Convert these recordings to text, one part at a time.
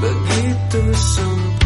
begitu sempurna.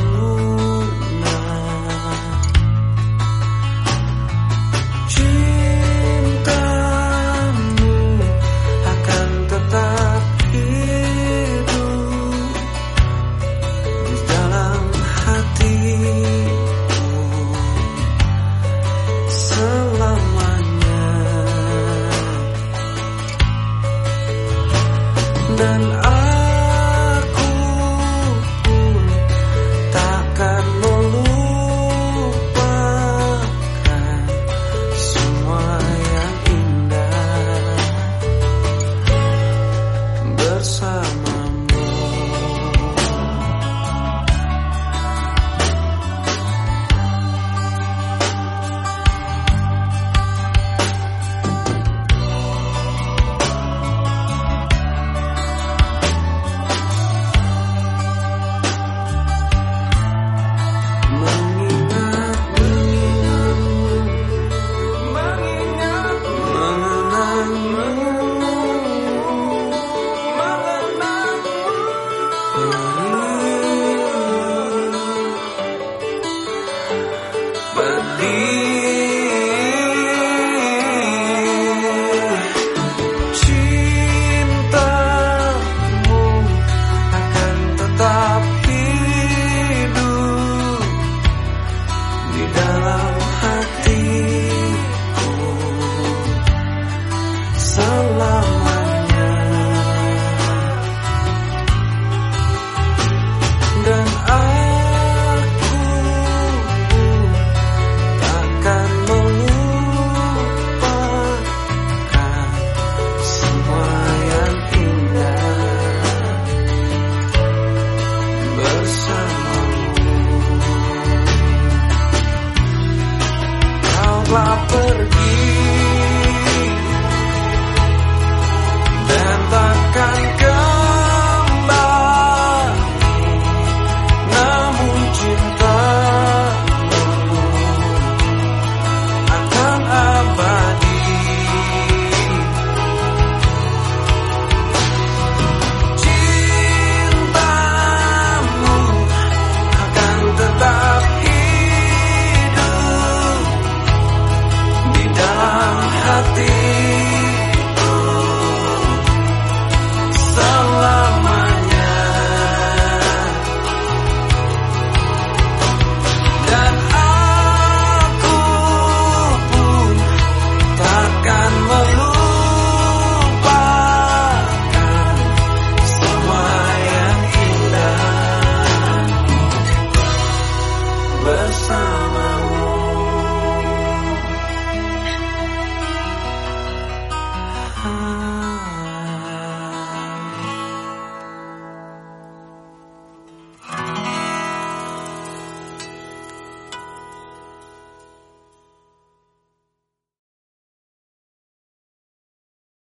Thank you.